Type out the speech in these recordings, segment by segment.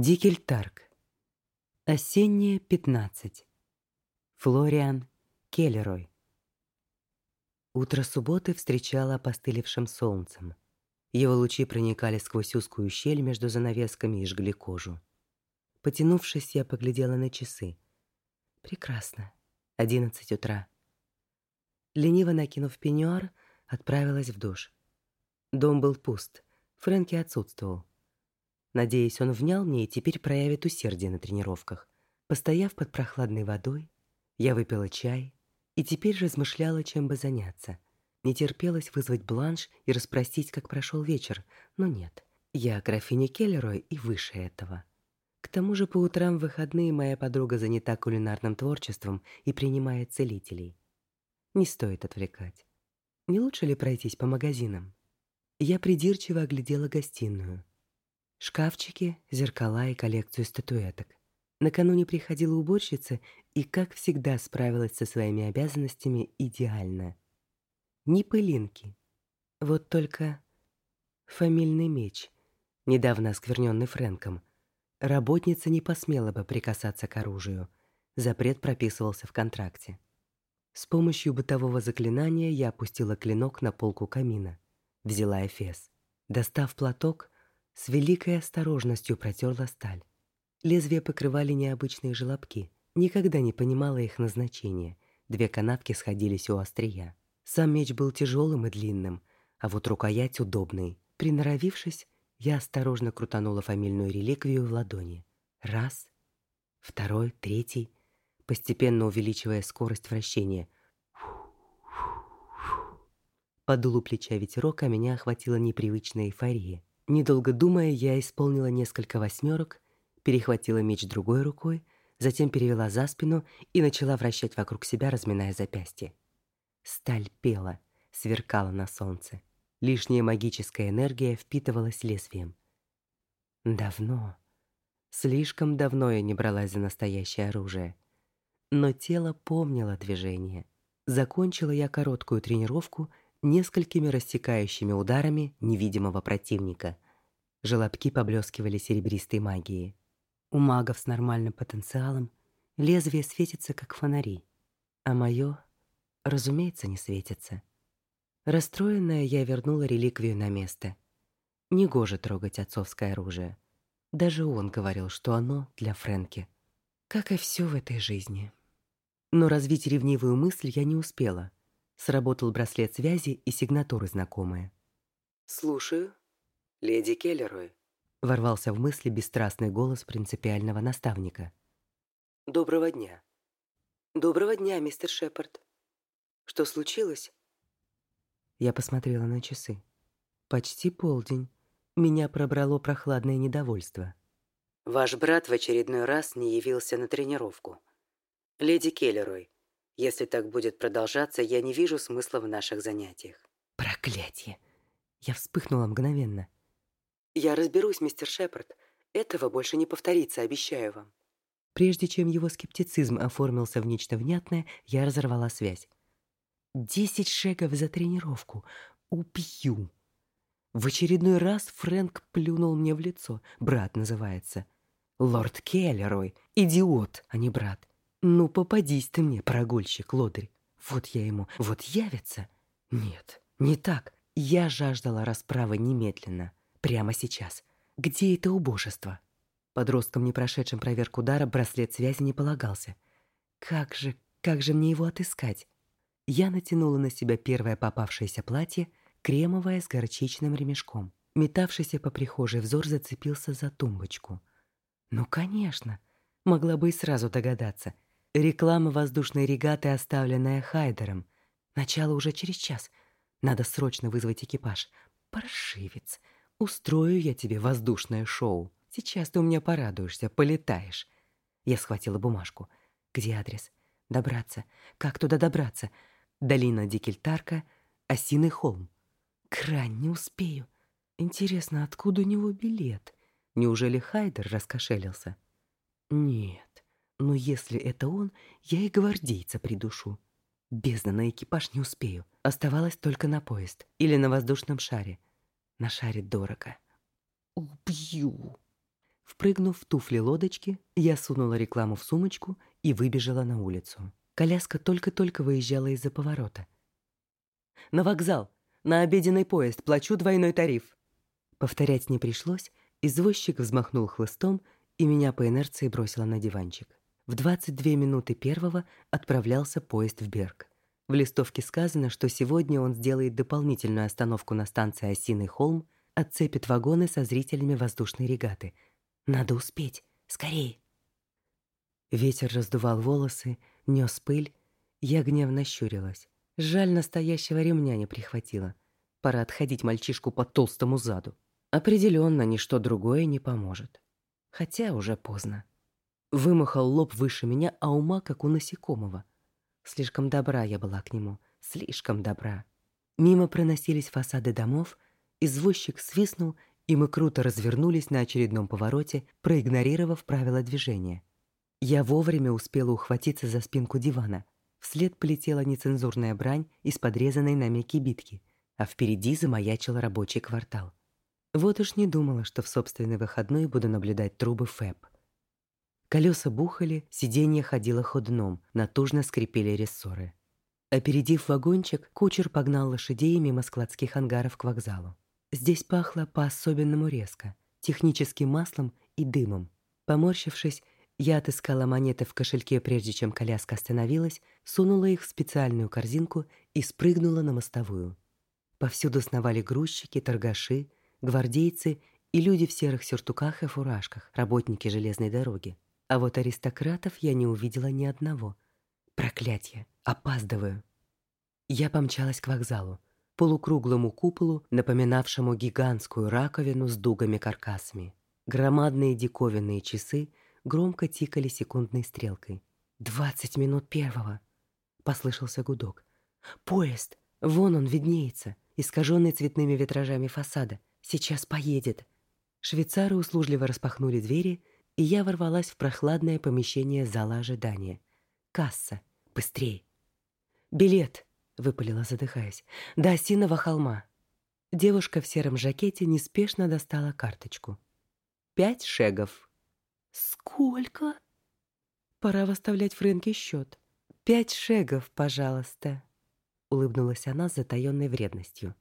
Дикельтарк. Осеннее 15. Флориан Келлерой. Утро субботы встречало опостылевшим солнцем. Его лучи проникали сквозь узкую щель между занавесками и жгли кожу. Потянувшись, я поглядела на часы. Прекрасно. Одиннадцать утра. Лениво накинув пеньюар, отправилась в душ. Дом был пуст. Фрэнки отсутствовал. Надеюсь, он внял мне и теперь проявит усердие на тренировках. Постояв под прохладной водой, я выпила чай и теперь размышляла, чем бы заняться. Не терпелось вызвать бланш и расспросить, как прошел вечер, но нет. Я графиня Келлерой и выше этого. К тому же по утрам в выходные моя подруга занята кулинарным творчеством и принимает целителей. Не стоит отвлекать. Не лучше ли пройтись по магазинам? Я придирчиво оглядела гостиную. Шкафчики, зеркала и коллекцию статуэток. Накануне приходила уборщица и, как всегда, справилась со своими обязанностями идеально. Ни пылинки. Вот только фамильный меч, недавно оскверненный Фрэнком. Работница не посмела бы прикасаться к оружию. Запрет прописывался в контракте. С помощью бытового заклинания я опустила клинок на полку камина. Взяла эфес. Достав платок, с великой осторожностью протерла сталь. Лезвия покрывали необычные желобки. Никогда не понимала их назначения. Две канавки сходились у острия. Сам меч был тяжелым и длинным, а вот рукоять удобной. Приноровившись, я осторожно крутанула фамильную реликвию в ладони. Раз, второй, третий, постепенно увеличивая скорость вращения. Подул у плеча ветерок, а меня охватила непривычная эйфория. Недолго думая, я исполнила несколько восьмерок, перехватила меч другой рукой, затем перевела за спину и начала вращать вокруг себя, разминая запястье. Сталь пела, сверкала на солнце. Лишняя магическая энергия впитывалась лезвием. Давно, слишком давно я не бралась за настоящее оружие. Но тело помнило движение. Закончила я короткую тренировку — несколькими рассекающими ударами невидимого противника. Желобки поблескивали серебристой магией. У магов с нормальным потенциалом лезвие светится, как фонари, а мое, разумеется, не светится. Расстроенная, я вернула реликвию на место. Негоже трогать отцовское оружие. Даже он говорил, что оно для Фрэнки. Как и все в этой жизни. Но развить ревнивую мысль я не успела — Сработал браслет связи и сигнатуры знакомые. «Слушаю. Леди Келлерой», — ворвался в мысли бесстрастный голос принципиального наставника. «Доброго дня». «Доброго дня, мистер Шепард. Что случилось?» Я посмотрела на часы. Почти полдень. Меня пробрало прохладное недовольство. «Ваш брат в очередной раз не явился на тренировку. Леди Келлерой, если так будет продолжаться, я не вижу смысла в наших занятиях. Проклятие! Я вспыхнула мгновенно. Я разберусь, мистер Шепард. Этого больше не повторится, обещаю вам. Прежде чем его скептицизм оформился в нечто внятное, я разорвала связь. Десять шагов за тренировку. Убью. В очередной раз Фрэнк плюнул мне в лицо. Брат называется. Лорд Келлерой. Идиот, а не брат. Ну, попадись ты мне, прогульщик, лодырь. Вот я ему, вот явится. Нет, не так. Я жаждала расправы немедленно, прямо сейчас. Где это убожество? Подросткам, не прошедшим проверку дара, браслет связи не полагался. Как же, как же мне его отыскать? Я натянула на себя первое попавшееся платье, кремовое с горчичным ремешком. Метавшийся по прихожей взор зацепился за тумбочку. Ну, конечно, могла бы и сразу догадаться — Реклама воздушной регаты, оставленная Хайдером. Начало уже через час. Надо срочно вызвать экипаж. Паршивец. Устрою я тебе воздушное шоу. Сейчас ты у меня порадуешься, полетаешь. Я схватила бумажку. Где адрес? Добраться. Как туда добраться? Долина Дикельтарка, Осиный холм. Крань, не успею. Интересно, откуда у него билет? Неужели Хайдер раскошелился? Нет. Но если это он, я и гвардейца придушу. Бездна на экипаж не успею. Оставалось только на поезд или на воздушном шаре. На шаре дорого. Убью. Впрыгнув в туфли-лодочки, я сунула рекламу в сумочку и выбежала на улицу. Коляска только-только выезжала из-за поворота. «На вокзал! На обеденный поезд! Плачу двойной тариф!» Повторять не пришлось, извозчик взмахнул хлыстом и меня по инерции бросило на диванчик. В 22 минуты первого отправлялся поезд в Берг. В листовке сказано, что сегодня он сделает дополнительную остановку на станции Осиный холм, отцепит вагоны со зрителями воздушной регаты — надо успеть. Скорей. Ветер раздувал волосы, нёс пыль. Я гневно щурилась. Жаль, настоящего ремня не прихватила. Пора отходить мальчишку по толстому заду. Определенно ничто другое не поможет. Хотя уже поздно. Вымахал лоб выше меня, а ума как у насекомого. Слишком добра я была к нему, слишком добра. Мимо проносились фасады домов, извозчик свистнул и мы круто развернулись на очередном повороте, проигнорировав правила движения. Я вовремя успела ухватиться за спинку дивана. Вслед полетела нецензурная брань из подрезанной нами кибитки, а впереди замаячил рабочий квартал. Вот уж не думала, что в собственный выходной буду наблюдать трубы ФЭП. Колеса бухали, сиденье ходило ходуном, натужно скрипели рессоры. Опередив вагончик, кучер погнал лошадей мимо складских ангаров к вокзалу. Здесь пахло по-особенному резко, техническим маслом и дымом. Поморщившись, я отыскала монеты в кошельке, прежде чем коляска остановилась, сунула их в специальную корзинку и спрыгнула на мостовую. Повсюду сновали грузчики, торгаши, гвардейцы и люди в серых сюртуках и фуражках, работники железной дороги. А вот аристократов я не увидела ни одного. Проклятье! Опаздываю! Я помчалась к вокзалу полукруглому куполу, напоминавшему гигантскую раковину с дугами-каркасами. Громадные диковинные часы громко тикали секундной стрелкой. «Двадцать минут первого!» — послышался гудок. «Поезд! Вон он виднеется, искаженный цветными витражами фасада. Сейчас поедет!» Швейцары услужливо распахнули двери, и я ворвалась в прохладное помещение зала ожидания. «Касса! Быстрей!» «Билет!» выпалила, задыхаясь. До осиного холма. Девушка в сером жакете неспешно достала карточку. Пять шегов. Сколько? Пора выставлять Фрэнке счет. Пять шегов, пожалуйста. Улыбнулась она с затаённой вредностью.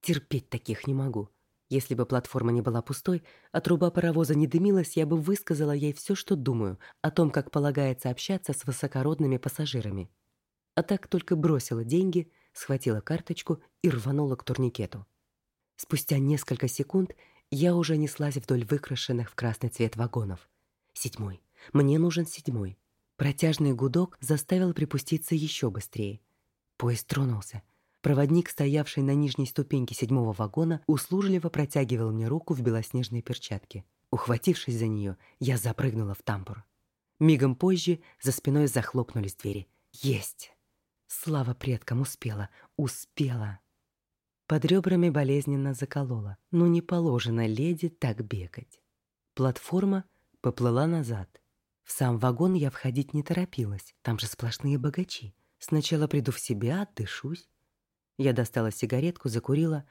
Терпеть таких не могу. Если бы платформа не была пустой, а труба паровоза не дымилась, я бы высказала ей все, что думаю о том, как полагается общаться с высокородными пассажирами а так только бросила деньги, схватила карточку и рванула к турникету. Спустя несколько секунд я уже неслась вдоль выкрашенных в красный цвет вагонов. Седьмой. Мне нужен седьмой. Протяжный гудок заставил припуститься еще быстрее. Поезд тронулся. Проводник, стоявший на нижней ступеньке седьмого вагона, услужливо протягивал мне руку в белоснежной перчатке. Ухватившись за нее, я запрыгнула в тамбур. Мигом позже за спиной захлопнулись двери. Есть! Слава предкам, успела, успела. Под ребрами болезненно заколола. Ну не положено леди так бегать. Платформа поплыла назад. В сам вагон я входить не торопилась. Там же сплошные богачи. Сначала приду в себя, отдышусь. Я достала сигаретку, закурила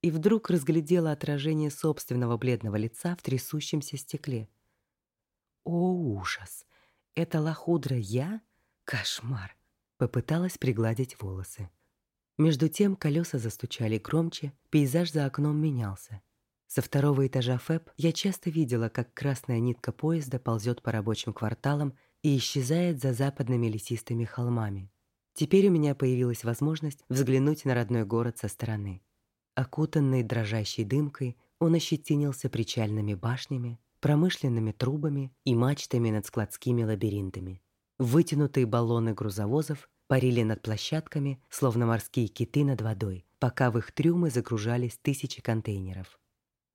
и вдруг разглядела отражение собственного бледного лица в трясущемся стекле. О, ужас! Это лохудра я? Кошмар! Попыталась пригладить волосы. Между тем колеса застучали громче, пейзаж за окном менялся. Со второго этажа ФЭП я часто видела, как красная нитка поезда ползет по рабочим кварталам и исчезает за западными лесистыми холмами. Теперь у меня появилась возможность взглянуть на родной город со стороны. Окутанный дрожащей дымкой, он ощетинился причальными башнями, промышленными трубами и мачтами над складскими лабиринтами. Вытянутые баллоны грузовозов парили над площадками, словно морские киты над водой, пока в их трюмы загружались тысячи контейнеров.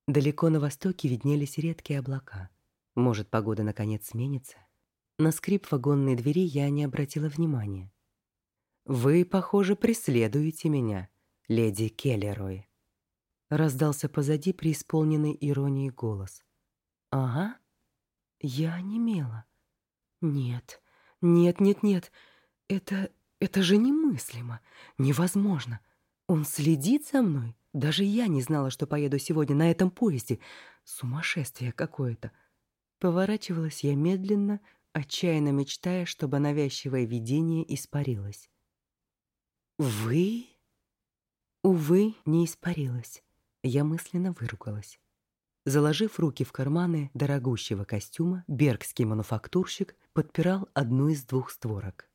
Далеко на востоке виднелись редкие облака. Может, погода наконец сменится? На скрип вагонной двери я не обратила внимания. «Вы, похоже, преследуете меня, леди Келлерой», — раздался позади преисполненный иронией голос. «Ага». Я онемела. «Нет, нет, нет, нет. Это... это же немыслимо. Невозможно. Он следит за мной? Даже я не знала, что поеду сегодня на этом поезде. Сумасшествие какое-то. Поворачивалась я медленно, отчаянно мечтая, чтобы навязчивое видение испарилось. «Вы?» Увы, не испарилось. Я мысленно выругалась. Заложив руки в карманы дорогущего костюма, бергский мануфактурщик подпирал одну из двух створок.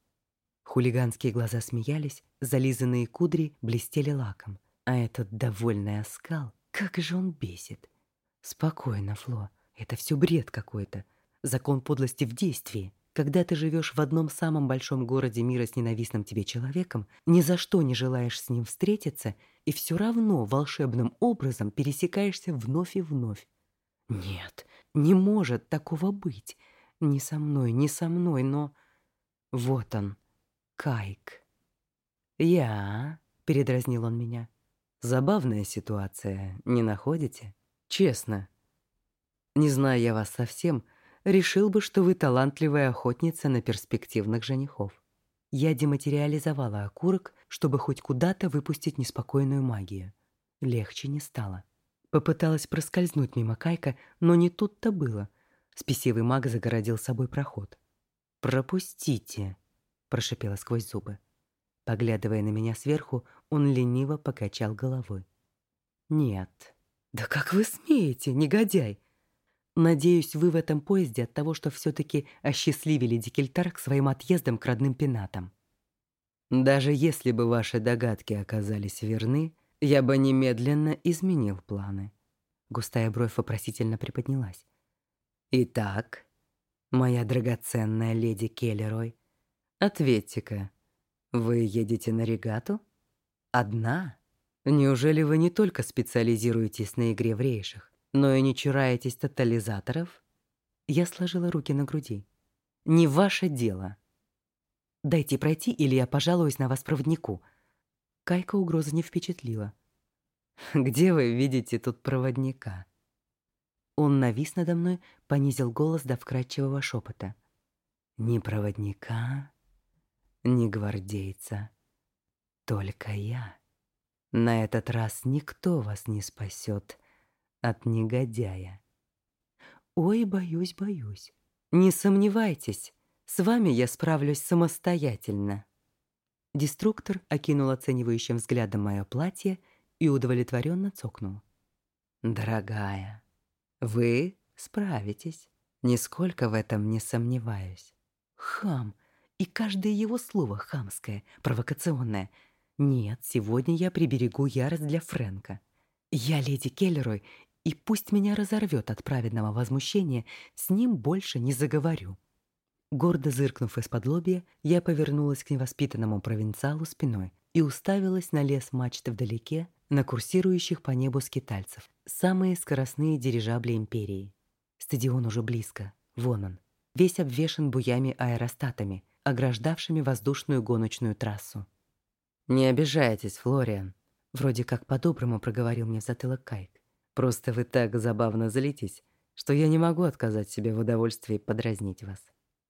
Хулиганские глаза смеялись, зализанные кудри блестели лаком. А этот довольный оскал, как же он бесит. Спокойно, Фло, это все бред какой-то. Закон подлости в действии. Когда ты живешь в одном самом большом городе мира с ненавистным тебе человеком, ни за что не желаешь с ним встретиться и все равно волшебным образом пересекаешься вновь и вновь. Нет, не может такого быть. Не со мной, не со мной, но... Вот он, Кайк. «Я...» — передразнил он меня. «Забавная ситуация, не находите? Честно. Не зная я вас совсем, решил бы, что вы талантливая охотница на перспективных женихов. Я дематериализовала окурок, чтобы хоть куда-то выпустить неспокойную магию. Легче не стало. Попыталась проскользнуть мимо Кайка, но не тут-то было. Спесивый маг загородил собой проход. «Пропустите», прошипела сквозь зубы. Поглядывая на меня сверху, он лениво покачал головой. Нет. Да как вы смеете, негодяй? Надеюсь, вы в этом поезде от того, что все таки осчастливили Дикельтарк своим отъездом к родным пенатам. Даже если бы ваши догадки оказались верны, я бы немедленно изменил планы. Густая бровь вопросительно приподнялась. Итак, моя драгоценная леди Келлерой, Ответьте-ка, вы едете на регату? Одна? Неужели вы не только специализируетесь на игре в рейшах, но и не чураетесь тотализаторов? Я сложила руки на груди. Не ваше дело. Дайте пройти, или я пожалуюсь на вас проводнику. Кайка угроза не впечатлила. Где вы видите тут проводника? Он навис надо мной, понизил голос до вкрадчивого шепота. Не проводника, ни гвардейца. Только я. На этот раз никто вас не спасет от негодяя. Ой, боюсь, боюсь. Не сомневайтесь, с вами я справлюсь самостоятельно. Деструктор окинул оценивающим взглядом мое платье и удовлетворенно цокнул. Дорогая, вы справитесь. Нисколько в этом не сомневаюсь. Хам, и каждое его слово хамское, провокационное. Нет, сегодня я приберегу ярость для Фрэнка. Я леди Келлерой, и пусть меня разорвет от праведного возмущения, с ним больше не заговорю. Гордо зыркнув из-под лобья, я повернулась к невоспитанному провинциалу спиной и уставилась на лес мачты вдалеке, на курсирующих по небу скитальцев, самые скоростные дирижабли империи. Стадион уже близко, вон он, весь обвешан буями-аэростатами, ограждавшими воздушную гоночную трассу. «Не обижайтесь, Флориан», — вроде как по-доброму проговорил мне в затылок Кайк. «Просто вы так забавно злитесь, что я не могу отказать себе в удовольствии подразнить вас».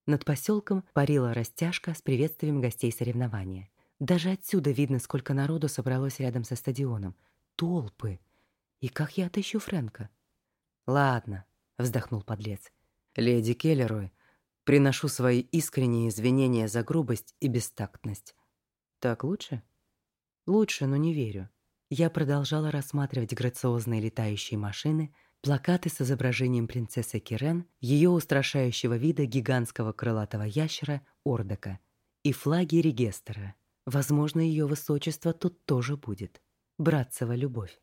Над поселком парила растяжка с приветствием гостей соревнования. Даже отсюда видно, сколько народу собралось рядом со стадионом. Толпы. И как я отыщу Фрэнка? «Ладно», — вздохнул подлец. «Леди Келлерой Приношу свои искренние извинения за грубость и бестактность. Так лучше? Лучше, но не верю. Я продолжала рассматривать грациозные летающие машины, плакаты с изображением принцессы Кирен, ее устрашающего вида гигантского крылатого ящера Ордока и флаги Регестера. Возможно, ее высочество тут тоже будет. Братцева любовь.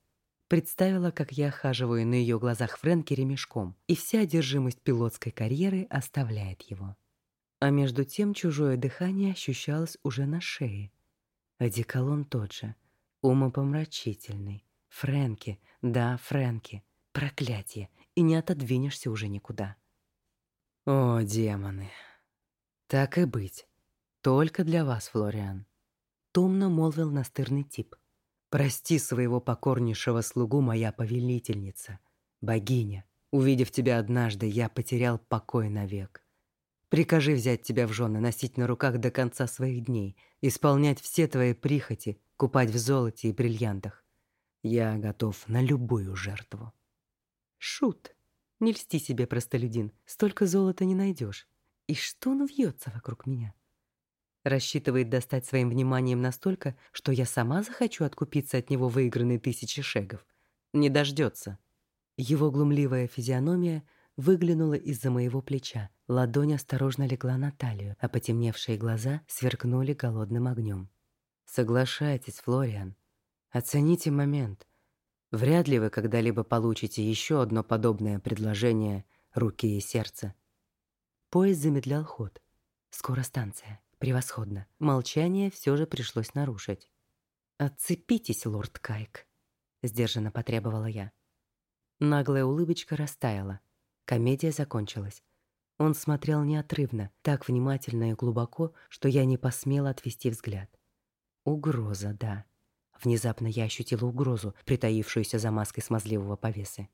Представила, как я хаживаю на ее глазах Фрэнки ремешком, и вся одержимость пилотской карьеры оставляет его. А между тем чужое дыхание ощущалось уже на шее. Одеколон тот же, умопомрачительный. Фрэнки, да, Фрэнки. Проклятие, и не отодвинешься уже никуда. О, демоны. Так и быть. Только для вас, Флориан. Томно молвил настырный тип. Прости своего покорнейшего слугу, моя повелительница, богиня. Увидев тебя однажды, я потерял покой навек. Прикажи взять тебя в жены, носить на руках до конца своих дней, исполнять все твои прихоти, купать в золоте и бриллиантах. Я готов на любую жертву. Шут. Не льсти себе, простолюдин, столько золота не найдешь. И что он вьется вокруг меня? Рассчитывает достать своим вниманием настолько, что я сама захочу откупиться от него выигранные тысячи шегов. Не дождется. Его глумливая физиономия выглянула из-за моего плеча. Ладонь осторожно легла на талию, а потемневшие глаза сверкнули голодным огнем. Соглашайтесь, Флориан. Оцените момент. Вряд ли вы когда-либо получите еще одно подобное предложение руки и сердца. Поезд замедлял ход. Скоро станция. Превосходно. Молчание все же пришлось нарушить. «Отцепитесь, лорд Кайк», — сдержанно потребовала я. Наглая улыбочка растаяла. Комедия закончилась. Он смотрел неотрывно, так внимательно и глубоко, что я не посмела отвести взгляд. Угроза, да. Внезапно я ощутила угрозу, притаившуюся за маской смазливого повесы.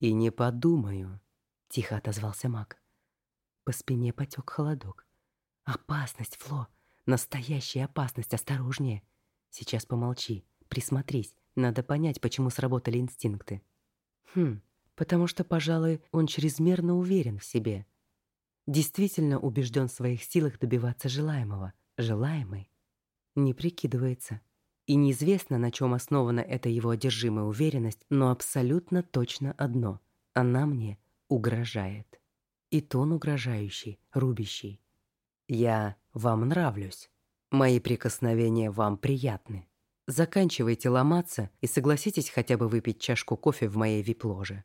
«И не подумаю», — тихо отозвался маг. По спине потек холодок. Опасность, Фло. Настоящая опасность. Осторожнее. Сейчас помолчи. Присмотрись. Надо понять, почему сработали инстинкты. Хм, потому что, пожалуй, он чрезмерно уверен в себе. Действительно убежден в своих силах добиваться желаемого. Желаемый. Не прикидывается. И неизвестно, на чем основана эта его одержимая уверенность, но абсолютно точно одно. Она мне угрожает. И тон угрожающий, рубящий. Я вам нравлюсь. Мои прикосновения вам приятны. Заканчивайте ломаться и согласитесь хотя бы выпить чашку кофе в моей вип-ложе.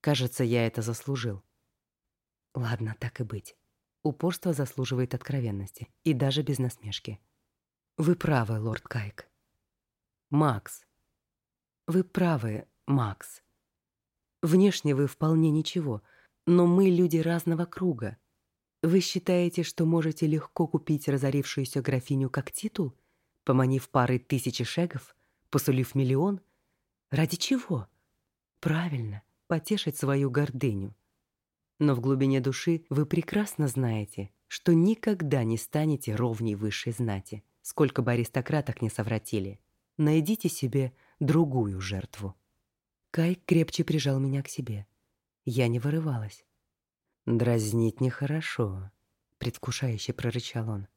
Кажется, я это заслужил. Ладно, так и быть. Упорство заслуживает откровенности, и даже без насмешки. Вы правы, лорд Кайк. Макс. Вы правы, Макс. Внешне вы вполне ничего, но мы люди разного круга. Вы считаете, что можете легко купить разорившуюся графиню как титул, поманив парой тысячи шегов, посулив миллион? Ради чего? Правильно, потешить свою гордыню. Но в глубине души вы прекрасно знаете, что никогда не станете ровней высшей знати, сколько бы аристократок не совратили. Найдите себе другую жертву. Кай крепче прижал меня к себе. Я не вырывалась. «Дразнить нехорошо», — предвкушающе прорычал он.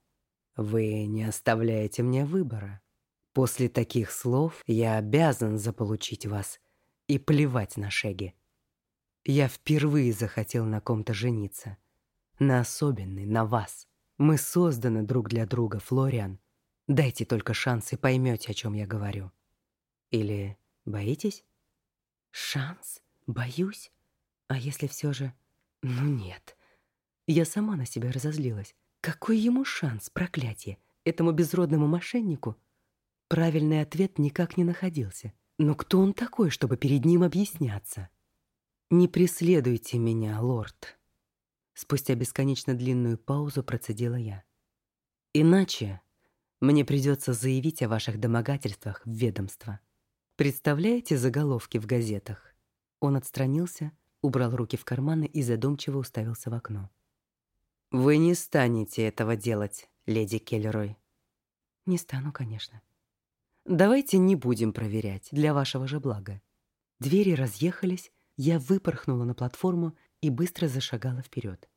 «Вы не оставляете мне выбора. После таких слов я обязан заполучить вас и плевать на шеги. Я впервые захотел на ком-то жениться. На особенный, на вас. Мы созданы друг для друга, Флориан. Дайте только шанс и поймете, о чем я говорю. Или боитесь? Шанс? Боюсь? А если все же... Ну нет. Я сама на себя разозлилась. Какой ему шанс, проклятие, этому безродному мошеннику? Правильный ответ никак не находился. Но кто он такой, чтобы перед ним объясняться? «Не преследуйте меня, лорд», — спустя бесконечно длинную паузу процедила я. «Иначе мне придется заявить о ваших домогательствах в ведомство. Представляете заголовки в газетах?» Он отстранился, убрал руки в карманы и задумчиво уставился в окно. «Вы не станете этого делать, леди Келлерой». «Не стану, конечно». «Давайте не будем проверять, для вашего же блага». Двери разъехались, я выпорхнула на платформу и быстро зашагала вперед.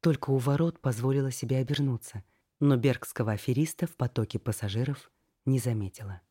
Только у ворот позволила себе обернуться, но бергского афериста в потоке пассажиров не заметила.